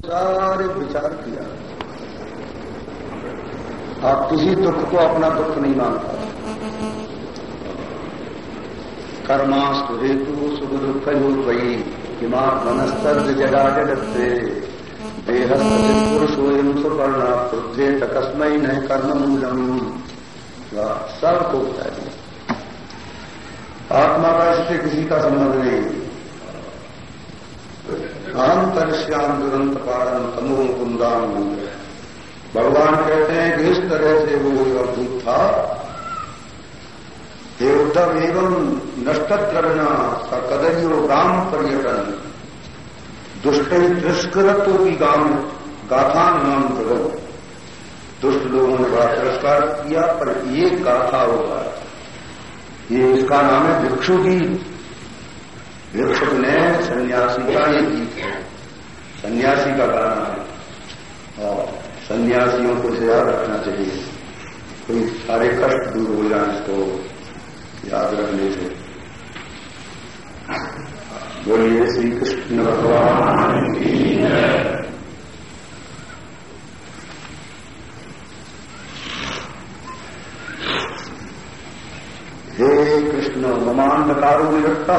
सारे विचार किया। आप किसी दुख को अपना दुख नहीं मानता। कर्मास्तु हेतु सुख दुख वही किमा मनस्तर जगा जगते देहस्थित पुरुषोयम सुपर्ण क्रुद्धे तकस्मय न कर्म मूलम सबको बताइए आत्मा का इससे किसी का संबंध नहीं। अहम तरश्याम दुरंत पारण तमो कुंदान भगवान कहते हैं कि इस तरह से वो अद्भुत था। उद्धव एवं नष्ट द्रवना का कदरियो राम पर्यटन, दुष्ट तिरस्कृतों की गाम गाथा नाम करो। दुष्ट लोगों ने बड़ा तिरस्कार किया, पर ये गाथा होगा ये इसका नाम है भिक्षु गीत भिक्षुक ने सन्यासी का ये गीत है। सन्यासी का गाना है। और सन्यासियों को से याद रखना चाहिए। कोई सारे कष्ट दूर हो जाए इसको याद रखने से। बोलिए श्री कृष्ण भगवान हे कृष्ण ममांधकारो निरक्त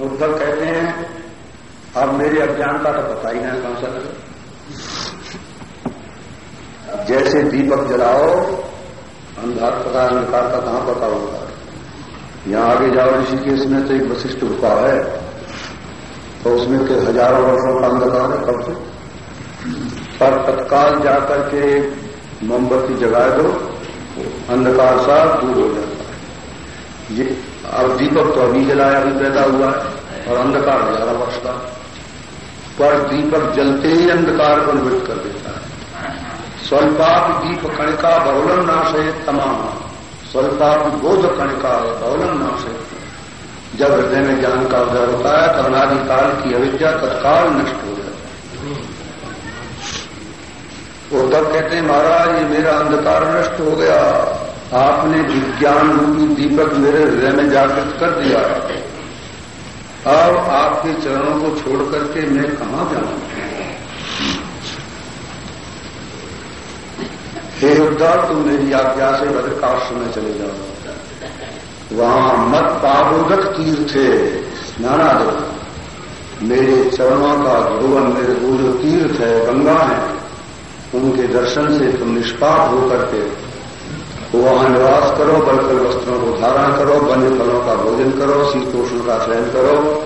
उद्धव कहते हैं अब मेरी अज्ञानता तो पता ही नहीं कौन सा? जैसे दीपक जलाओ, अंधार पता अंधकार का कहाँ पता होगा। यहाँ आगे जाओ, ऋषिकेश में तो एक वशिष्ठ गुफा है। तो उसमें के हज़ारों वर्षों का अंधकार है कब से? पर तत्काल जाकर के मोमबत्ती जगा दो, अंधकार सा दूर हो जाता है। ये, अब दीपक तो अभी जलाया, अभी पैदा हुआ है, और अंधकार हज़ारों वर्ष का। पर दीपक जलते ही अंधकार को निवृत्त कर देता है। स्वल्पाप दीप कणिका बहुलम नाश है तमाम। स्वल्पाप बोध कणिका बहुलम नाश। है जब हृदय में ज्ञान का उदय होता है, तब अनादिकाल की अविद्या तत्काल नष्ट हो जाती है। उद्धव कहते हैं, महाराज, ये मेरा अंधकार नष्ट हो गया। आपने विज्ञान रूपी दीपक मेरे हृदय में जागृत कर दिया अब आपके चरणों को छोड़ करके मैं कहाँ जाऊँ? हे उद्धव तुम मेरी आज्ञा से बद्रकाश में चले जाओ। वहाँ मत पाबोधक तीर्थ है स्नानादि मेरे चरणों का ध्रुवन मेरे वो जो तीर्थ है, गंगा है। उनके दर्शन से तुम निष्पाप होकर के वहाँ निवास करो बलकल वस्त्रों को धारण करो, वन्य फलों का भोजन करो शीतोष्ण का चयन करो।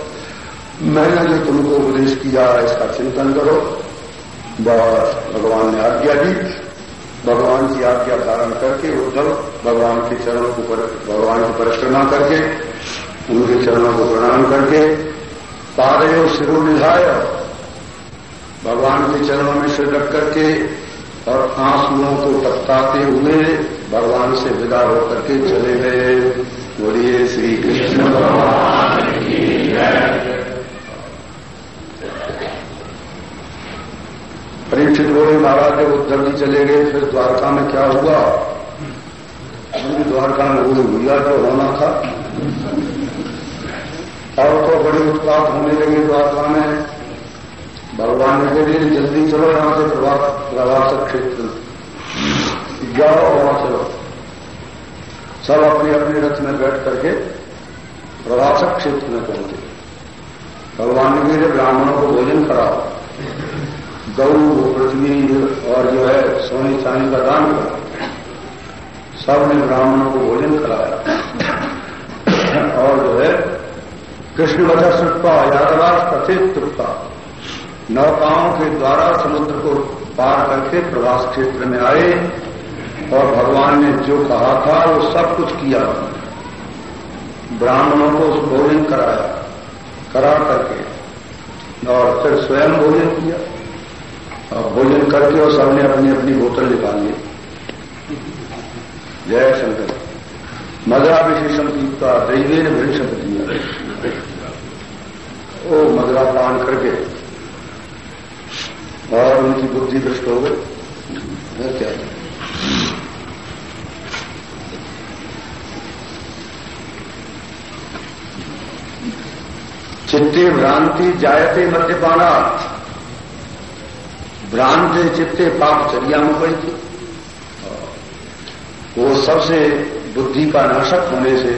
मैंने जो तुमको उपदेश किया इसका चिंतन करो। बस, भगवान ने आज्ञा दी। भगवान की आज्ञा धारण करके उद्धव भगवान के चरणों को भगवान की परिक्रमा करके, उनके चरणों को प्रणाम करके पारे और सिरो निधाय। भगवान के चरणों में सिर रख करके और आंसुओं को टपकाते हुए भगवान से विदा होकर के चले गए। बोलिए श्री कृष्ण भगवान परीक्षित बोले, महाराज, जब उद्धव जी चले गए, फिर द्वारका में क्या हुआ? द्वारका में वो हुआ जो होना था। और तो बड़े उत्पात होने लगे द्वारका में। भगवान ने कह जल्दी चलो यहाँ से प्रवास क्षेत्र वहाँ चलो सब अपने अपने रथ में बैठ करके प्रवासक क्षेत्र में पहुँचे। भगवान ने मेरे ब्राह्मणों को भोजन करा गौ पृथ्वी, और जो है सोनी चांदी का दान करा। सबने ब्राह्मणों को भोजन कराया। और जो है कृष्ण वजह सुटपा यादवास कथित तृप्ता नौकाओं के द्वारा समुद्र को पार करके प्रवास क्षेत्र में आए। और भगवान ने जो कहा था, वो सब कुछ किया। ब्राह्मणों को उस भोजन कराया, करा करके, और फिर स्वयं भोजन किया। और भोजन करके और सबने अपनी अपनी बोतल निकाल ली। जय शंकर। मदरा विशेषम पीता दैवे ने भविष्य दिया। ओ मदरा पान करके, और उनकी बुद्धि दृष्ट हो गई। क्या? चित्ते भ्रांति जायते मद्यपाना। भ्रांति चित्ते पाप चरिया में पड़ी थी। वो सबसे बुद्धि का नाशक होने से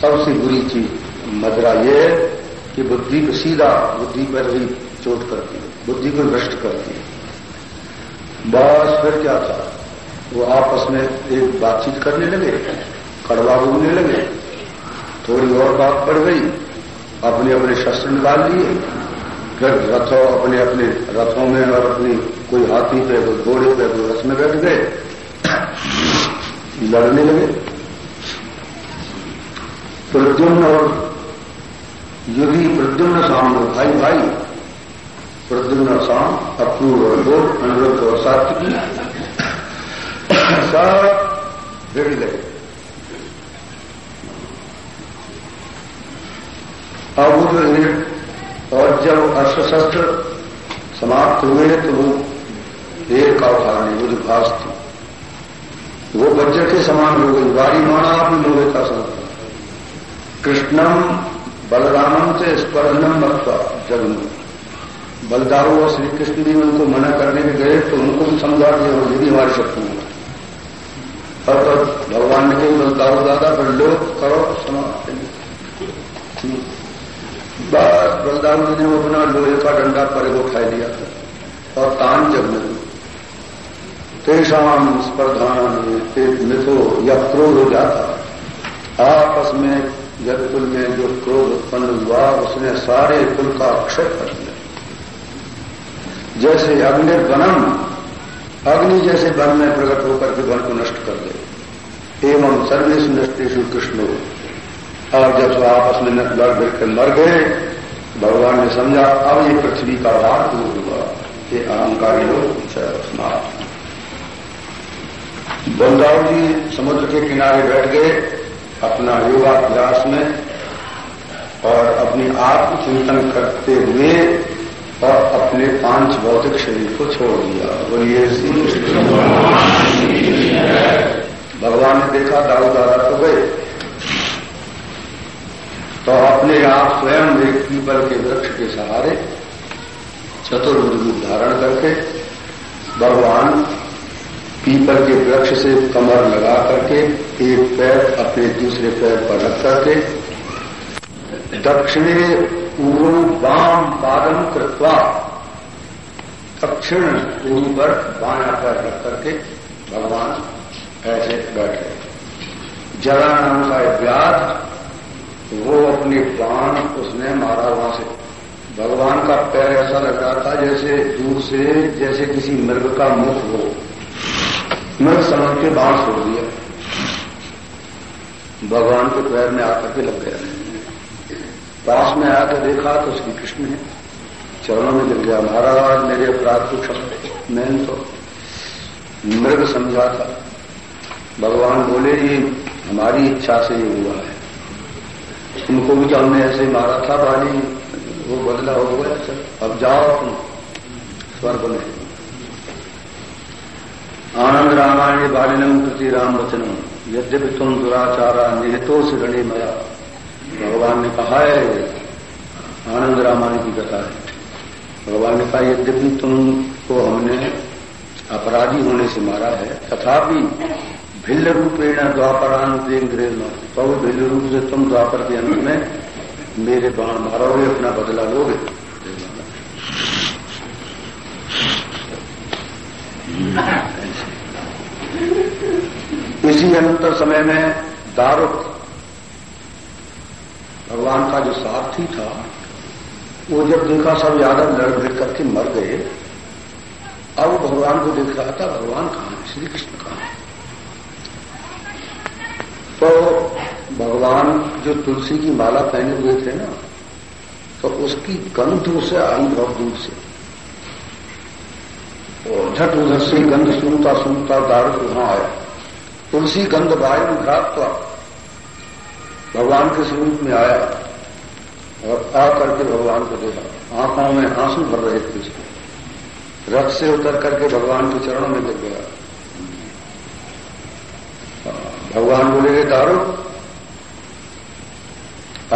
सबसे बुरी चीज़ मदरा ये है कि बुद्धि को सीधा बुद्धि पर ही चोट करती है, बुद्धि को भ्रष्ट करती है। बस फिर क्या था? वो आपस में एक बातचीत करने लगे, कड़वा बोलने लगे, थोड़ी और बात बढ़ गई। अपने अपने शस्त्र निकाल लिए, फिर रथों अपने अपने रथों में और अपनी कोई हाथी पे, कोई घोड़े पे, कोई रथ में बैठ गए। लड़ने लगे। प्रद्युम्न और युगी प्रद्युम्न सामने भाई भाई, प्रद्युम्न शाम अक्रूर और दो अनुरुद्ध और सात्विकी। सब भिड़ गए। अब वो और जब अस्त्र शस्त्र समाप्त हुए तो वो देर का वो जो घास थी वो वज्र के समान हो गई वारी माना भी लोहे का संत कृष्णम बलरामम से स्पर्धनम मत्वा जब बलदारो और श्री कृष्ण भी उनको मना करने के गए तो उनको भी समझा दिया और यदि हमारी शक्ति होगा और तो भगवान ने कही बलदारू दादा पर लोग करो, समाप्त बस बलदारू जी ने वो अपना लोहे का डंडा पर उठा दिया था और तान जब जगने तेषाम स्पर्धान मिथो या क्रोध हो जाता। आपस में जब कुल में जो क्रोध उत्पन्न हुआ, उसने सारे कुल का अक्षय कर दिया। जैसे अग्नि वनम, अग्नि जैसे वन में प्रकट होकर के वन को नष्ट कर दे। एवं सर्वेश नष्टेशु कृष्ण। और जब सब आपस में लड़ भिड़ मर गए, भगवान ने समझा, अब ये पृथ्वी का भार दूर हुआ। ये अहंकारी लोग बलदाव जी समुद्र के किनारे बैठ गए अपना योगाभ्यास में और अपनी आत्मचिंतन करते हुए और अपने पाँच भौतिक शरीर को छोड़ दिया। बोलिए भगवान ने देखा दाऊ दादा तो गए। तो अपने आप स्वयं एक पीपल के वृक्ष के सहारे चतुर्भुज धारण करके भगवान पीपल के वृक्ष से कमर लगा करके एक पैर अपने दूसरे पैर पर रख करके दक्षिणे पूर्व वाम पादम कृत्वा दक्षिण पूर्व पर बाया पैर रख करके भगवान ऐसे बैठे। जरा नाम का व्याध वो अपनी बाण उसने मारा वहाँ से। भगवान का पैर ऐसा लग रहा था जैसे दूर से, जैसे किसी मृग का मुख हो। मृग समझ के बाण छोड़ दिया। भगवान के पैर में आकर के लग गया। पास में आकर देखा तो श्री कृष्ण है। चरणों में गिर गया, महाराज, मेरे अपराध को क्षम मैंने तो मृग समझा था। भगवान बोले, ये हमारी इच्छा से ये हुआ है। उनको भी तो हमने ऐसे मारा था बाली वो बदला हो गया सर अब जाओ तुम स्वर्ग में। आनंद रामायण बालिनम प्रति राम वचनम। यद्यपि तुम दुराचारा निहितो से गणे मया भगवान ने कहा है, आनंद रामायण की कथा है। भगवान ने कहा, यद्यपि तुमको हमने अपराधी होने से मारा है, तथापि भिल्ल रूपेण द्वापरांत ग्रेल तो भिल्ल रूप से तुम द्वापर के अंत में मेरे बाण मारोगे अपना बदला लोगे। इसी अंतर समय में दारुक, भगवान का जो सारथी था, वो जब देखा सब यादव लड़ भिड़ करके मर गए, अब भगवान को देख रहा था, भगवान कहाँ है? श्री कृष्ण कहाँ तो भगवान जो तुलसी की माला पहने हुए थे ना तो उसकी गंध उसे आई बहुत दूर से। और झट उधर से गंध सुनता सुनता दारू वहाँ आया। तुलसी गंध वायु घातवा भगवान के स्वरूप में आया और आ करके भगवान को देखा। आँखों में आँसू भर रहे थे उसको। रथ से उतर करके भगवान के चरणों में गिर गया। भगवान बोले दारू,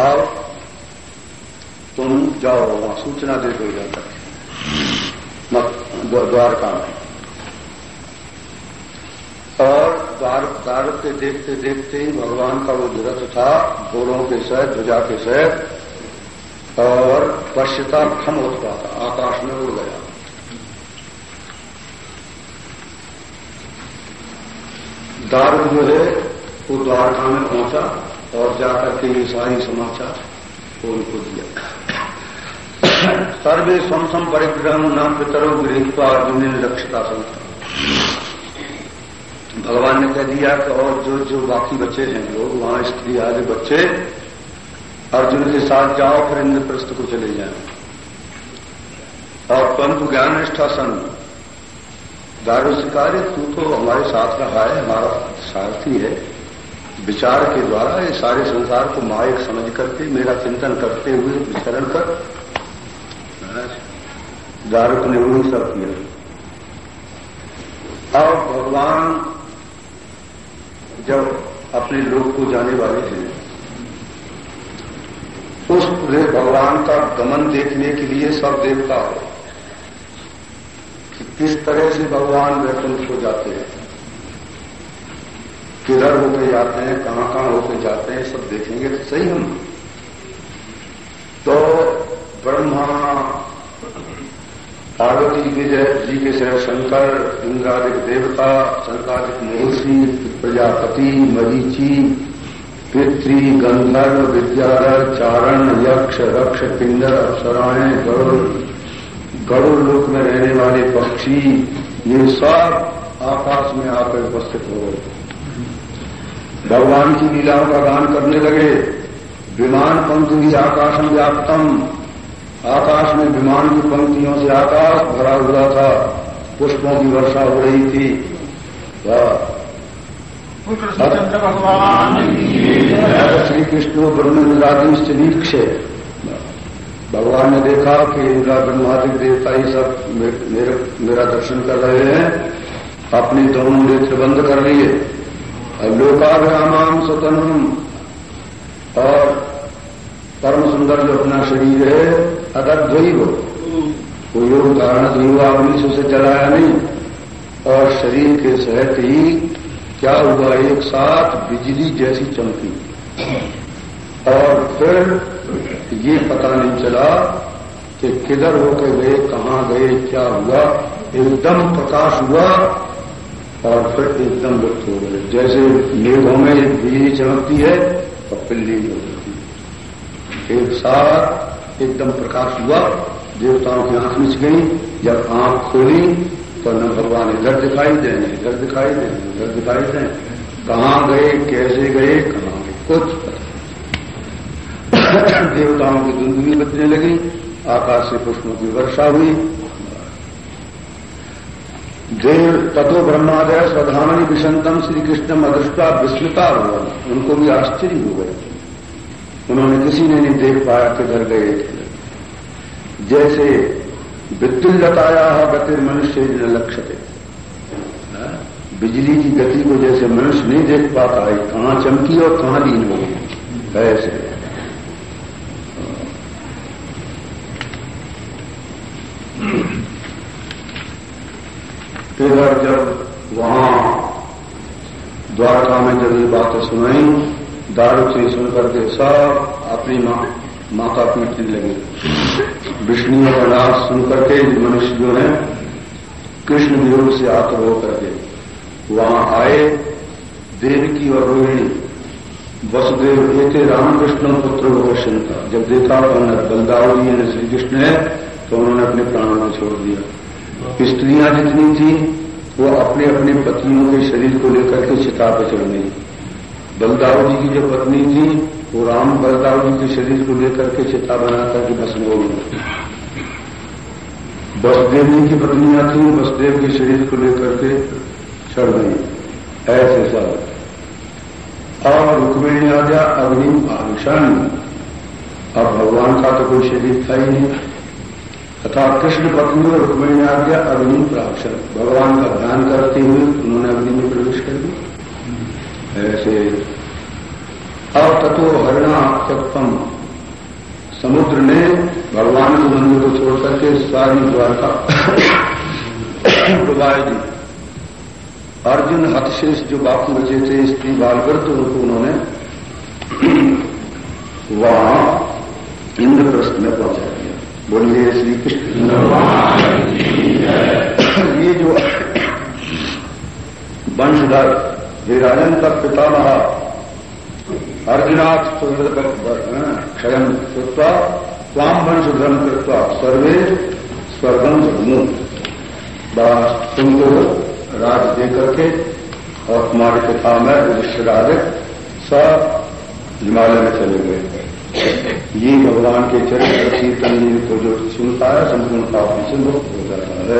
आओ, तुम जाओ, वहाँ सूचना दे दो जाकर द्वारका में और द्वार के देखते देखते ही भगवान का वो रथ था घोड़ों के सह, ध्वजा के सह, और पश्चिता खम होता था, आकाश में उड़ गया। दारू जो है वो द्वारका में पहुँचा और जाकर के ये सारी समाचार उनको दिया। सर्वे स्वम परिग्रह न पितरों गृहत्वा अर्जुन ने लक्ष्यता संस्था भगवान ने कह दिया कि और जो जो बाकी बच्चे हैं लोग वहाँ स्त्री आदि बच्चे अर्जुन के साथ जाओ, फिर इंद्रप्रस्थ को चले जाए। और परंतु ज्ञान निष्ठा सन दारू शिकारी, तू तो हमारे साथ रहा है हमारा सारथी है। विचार के द्वारा ये सारे संसार को मायक समझ करके, मेरा चिंतन करते हुए विचरण कर दारुक ने वही सब किया। और भगवान जब अपने लोग को जाने वाले थे, उस पूरे भगवान का गमन देखने के लिए सब देवता हो कि किस तरह से भगवान वैकुंठ हो जाते हैं। किधर होके जाते हैं, कहाँ कहाँ होके जाते हैं, सब देखेंगे तो सही हम। तो ब्रह्मा, पार्वती के जय, जी के शहर शंकर इंद्रादिक देवता, शंकादिक महर्षि, प्रजापति, मरीची, पितृ, गंधर्व विद्याधर चारण, यक्ष, रक्ष, पिंडर, अप्सराएँ, गरुड़ गरुड़ लोक में रहने वाले पक्षी, ये सब आकाश में आकर उपस्थित हो गए भगवान की लीलाओं का गान करने लगे। विमान पंक्ति भी आकाशम व्याप्तम। आकाश में विमान की पंक्तियों से आकाश भरा हुआ था। पुष्पों की वर्षा हो रही थी। भगवान श्री कृष्ण ब्रह्म ब्रह्मरादिश नीक्ष भगवान ने देखा कि इंद्रा ब्रह्मादिक देवता ही सब मेरे, मेरा दर्शन कर रहे हैं। अपनी दोनों नेत्र बंद कर लिए। लोकाभ्याम स्वतंत्र और परम सुंदर जो अपना शरीर है अदद्वैव वो योग धारण युवा अग्निश से चलाया नहीं। और शरीर के सहित ही क्या हुआ? एक साथ बिजली जैसी चमकी। और फिर ये पता नहीं चला कि किधर होकर गए, कहाँ गए, क्या हुआ? एकदम प्रकाश हुआ और फिर एकदम लुप्त हो गए जैसे मेघों में बिजली चमकती है, और पिल्ली होती एक साथ एकदम प्रकाश हुआ, देवताओं की आँख मिच गई जब आँख खोली तो न भगवान इधर दिखाई दे न इधर दिखाई दे इधर दिखाई दे कहाँ गए, कैसे गए, कहाँ गए, कुछ देवताओं की धुंधवी बचने लगी, आकाश से पुष्पों की वर्षा हुई देव तत्व ब्रह्मादय स्वधानी विषंतम श्री कृष्ण अदृष्टा विस्मृता हुआ उनको भी आश्चर्य हो गए। उन्होंने किसी ने नहीं देख पाया कि किधर गए थे। जैसे विद्युल्लताया गतिर मनुष्य न लक्ष्य थे बिजली की गति को जैसे मनुष्य नहीं देख पाता है, कहाँ चमकी और कहाँ लीन हो गई ऐसे। फिर जब वहाँ द्वारका में जब ये बातें सुनाई, दारू से सुन करके सब अपनी माँ, माता पीटने लगे। विष्णु का नाश सुन करके मनुष्य जो है, कृष्ण वियोग से आतर होकर के वहाँ आए। देवकी और रोहिणी, वसुदेव थे रामकृष्ण पुत्र वशन का। जब देखा उन्होंने बलदाव जी ने श्री कृष्ण है तो उन्होंने अपने प्राणों में छोड़ दिया। स्त्रियाँ जितनी थी, वो अपने अपने पतियों के शरीर को लेकर के चिता पर चढ़ गई। बलदाव जी की जो पत्नी थी, वो राम बलदाव जी के शरीर को लेकर के चिता बनाकर के हो गई बसदेव जी की पत्नियाँ थी, बसदेव के शरीर को लेकर के चढ़ गई। ऐसे सब और रुक्मिणी आ गया अग्नि आभूषण। अब भगवान का तो कोई शरीर था ही नहीं। तथा कृष्ण पत्नी और रुक्मिणी आ गया अग्नि प्राक्षण भगवान का ध्यान करते हुए उन्होंने अग्नि में प्रवेश कर दिया। ऐसे अब तत्व हरिणा तत्तम समुद्र ने भगवान के मंदिर को छोड़ करके सारी द्वारका डुबाए दी। अर्जुन हतशेष जो बापू बचे थे, स्त्री बालवृद्ध, उनको उन्होंने वहाँ इंद्रप्रस्थ में पहुँचा बोलिए श्री कृष्ण। ये जो वंशधर हिराजन का पिता रहा, अर्जुनाथ क्षय कृत्वा, स्वाम वंश धर्म कृत्वा, सर्वे स्वर्गम जगमु तुमको राज दे करके और तुम्हारे पिता में युधिष्ठिर राज सब हिमालय में चले गए। ये भगवान के चरित्र कीर्तन को जो सुनता है संपूर्ण पाप से मुक्त हो जाता है।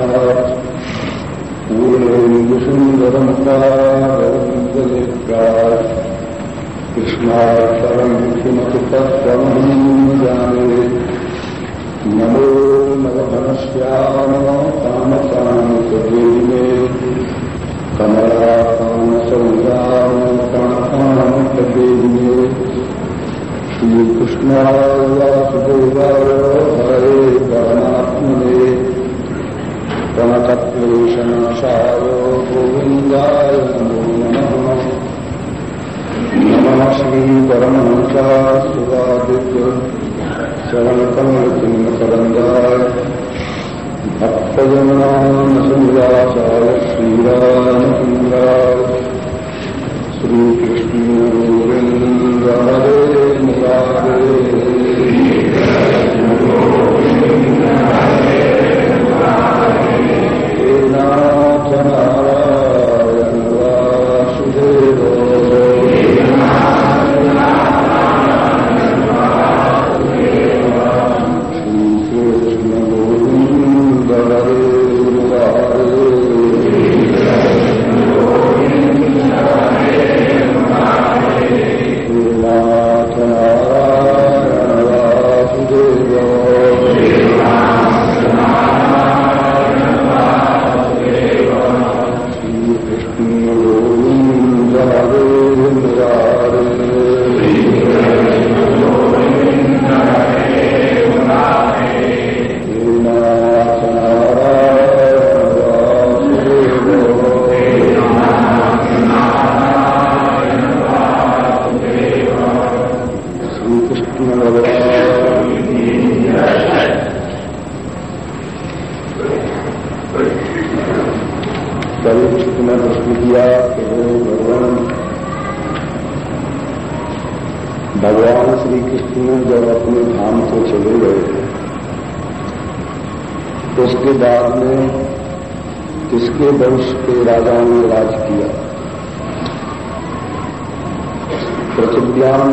पूर्णेन्दुसुन्दरमुखारविन्दलिप्रात् कृष्णाक्षरम् किमपि तत्त्वम् जाने नमो नवधनश्यामतामसाम् कवीने कमलाकामसौदामकाम् कवीने श्रीकृष्णाय वासुदेवाय हरे करुणासुराचारश्रीरामचन्द्रा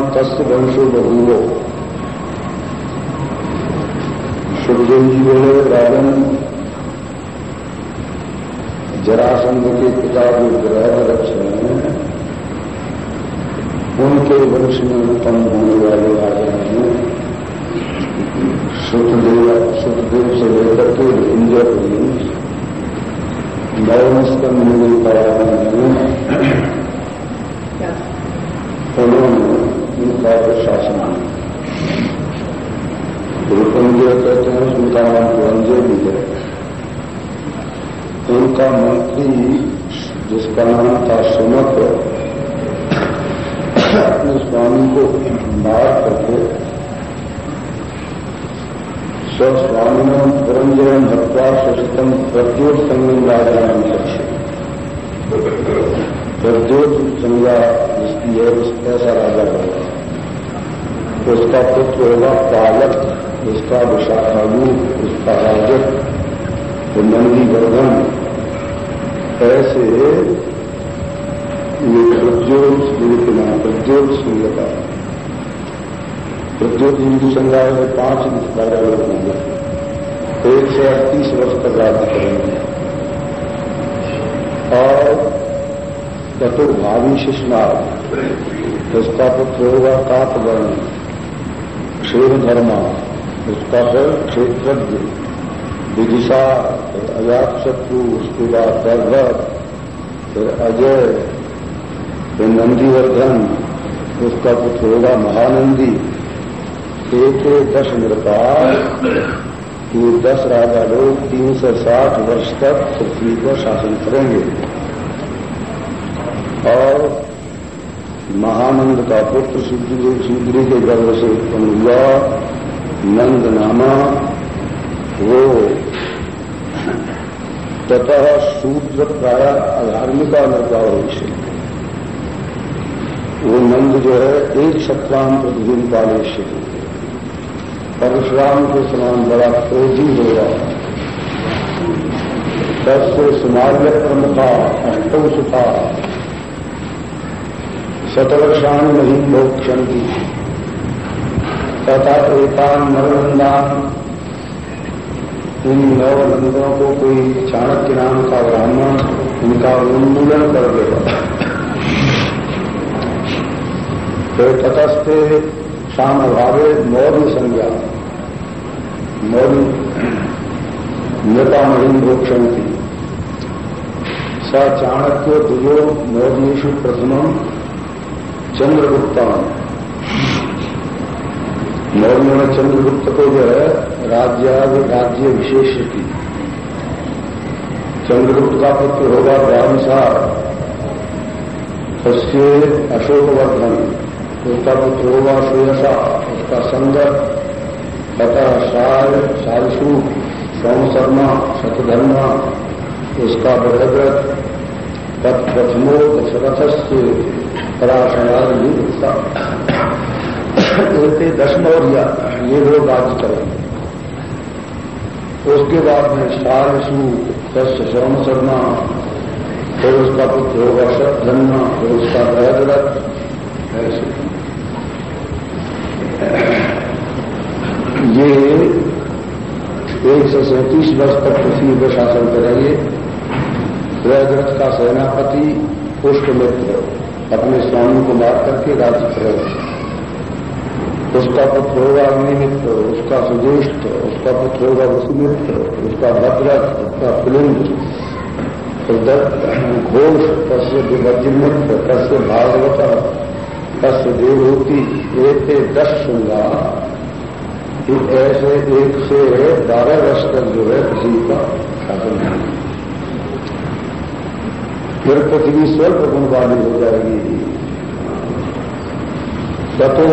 पृथ्व्याम तस् वंशो बहुवो। सुखदेव जी बोले राजन। जरासंध के पिता जो ग्रह रक्ष हैं उनके वंश में उत्पन्न होने वाले राजा हैं सुखदेव सुखदेव से लेकर के इंद्रपुरी नवमस्कंद में परायण उन्होंने उनका प्रशासन रूपंजय कहते हैं उनका नाम पुरंजय भी है, उनका मंत्री, जिसका नाम था सुमत अपने स्वामी को मार करके स्वस्वामी पुरंजय भक्ता सचितम प्रद्योत संगम राजा प्रद्योत संज्ञा जिसकी है ऐसा राजा होगा उसका पुत्र होगा पालक, उसका विशाखालू, उसका राजक तो नंदी वर्धन। ऐसे ये प्रद्योत सूर्य के नाम प्रद्योत सूर्य का प्रद्योत हिंदू संग्रह में पाँच राजा लोग होंगे एक से अड़तीस वर्ष तक राजा करेंगे और चतुर्भावी शिष्णार उसका पुत्र होगा काप क्षेम धर्मा उसका फिर क्षेत्रज्ञ विदिशा फिर अजात शत्रु उसके बाद दर्भक फिर अजय फिर नंदीवर्धन उसका पुत्र होगा महानंदी। एक दस नृपा ये दस राजा लोग तीन सौ साठ वर्ष तक पृथ्वी पर शासन करेंगे। और महानंद का पुत्र सूद्री के गर्भ से उत्पन्न हुआ। नंद नामा। वो ततः शूद्र प्राय अधार्मिका भविष्य वो नंद जो है, एक सप्ताह प्रतिदिन पालेश्य परशुराम के समान बड़ा क्रोधी होगा। तस्य सुमार्य प्रमुखा अष्टौ शतवर्षाणी नहीं मोक्षंती तथा एकान नवनंदान इन नवनंदों को कोई चाणक्य नाम का ब्राह्मण उनका उन्मूलन कर देगा। तो तटस्थे शाम अभावे मौर्य संज्ञा। मौर्य नेता महिम मोक्षंती स चाणक्य दुजो मौर्येशु प्रथम चंद्रगुप्ता। मौर्य में चंद्रगुप्त को जो है राज्य राज्य विशेष की चंद्रगुप्त का पुत्र होगा ब्राह्मसार। उसके अशोकवर्धन। उसका पुत्र होगा सुयसा उसका संगत तथा सार, सारसू, सोम शर्मा, शतधर्मा। उसका बृहदरथ तत्प्रथमो दशरथ से पराशयाद युक्ता एक दशमौरिया ये लोग आज करेंगे उसके बाद में सारसू दस सोम शर्मा फिर उसका पुत्र होगा सत्धन्ना फिर उसका बृहदरथ ऐसे। ये एक सौ सैंतीस वर्ष तक पृथ्वी पर शासन करेंगे बृहदरथ का सेनापति पुष्पमित्र अपने स्वामी को मार करके राज्य करेगा उसका पुत्र होगा अग्निमित्र, उसका सुज्येष्ठ उसका पुत्र होगा वसुमित्र, उसका भद्रथ उसका पुलिंग घोष, तस्य विभज्यमित्र तस्य भागवत, तस्य देवहूति एक दस शुंगा। ऐसे एक से बारह वर्ष तक जो है पृथ्वी का शासन फिर पृथ्वी स्वल्प गुण वाली हो जाएगी। तथो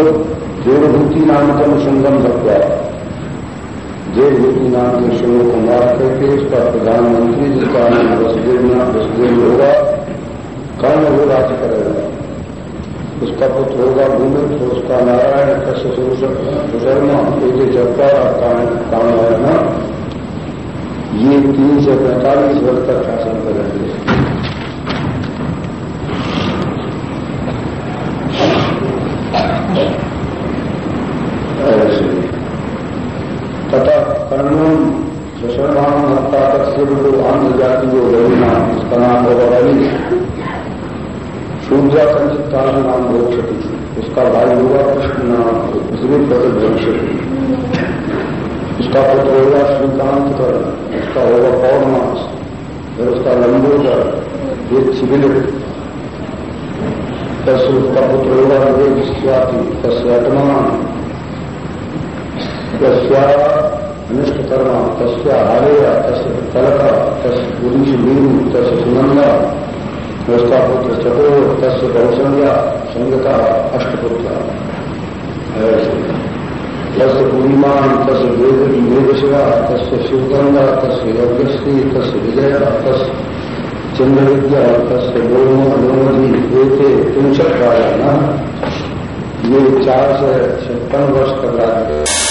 देवभूति नाम का अनुसंगम रखवा देवभूति नाम के शिव को मार करके उसका प्रधानमंत्री जिसका नाम वसुदेव नाम वसुदेव होगा। कर्ण वो राज्य करेगा। उसका पुत्र होगा भूमित तो उसका नारायण कश्य सुशर्मा एक जपा काम ये तीन से पैंतालीस वर्ष तक शासन करेंगे। तथा कर्णून सुशर्मान हत्या तक सिर्फ़ आंध्र जाति जो रविना उसका नाम होगा रवि सूर्या संचित नाम भोक्षति उसका भाई होगा कृष्ण नाम दूसरे पद भविष्य उसका पुत्र होगा श्रीकांत कर उसका होगा पौर्णमास फिर उसका लंबोदर ये शिविर तस् उसका पुत्र होगा वेद स्वाति तस्य अटमान तस्या अनिष्ट कर्मा तस्या हारेया तस्य तलका तस्य पुरुष मीरू सुनंदा उसका पुत्र चतुर, तस्य कौशल्या संगता अष्टपुत्र। तस्य पूर्णिमान तस्य वेद वेदशिवा, तस्य शिवगंगा तस्य यज्ञश्री, तस्य विजय, तस्य चंद्रविद्या तस्य गोमो अनुमति वेते त्रिंशत राजा ये चार से छप्पन वर्ष तक राज्य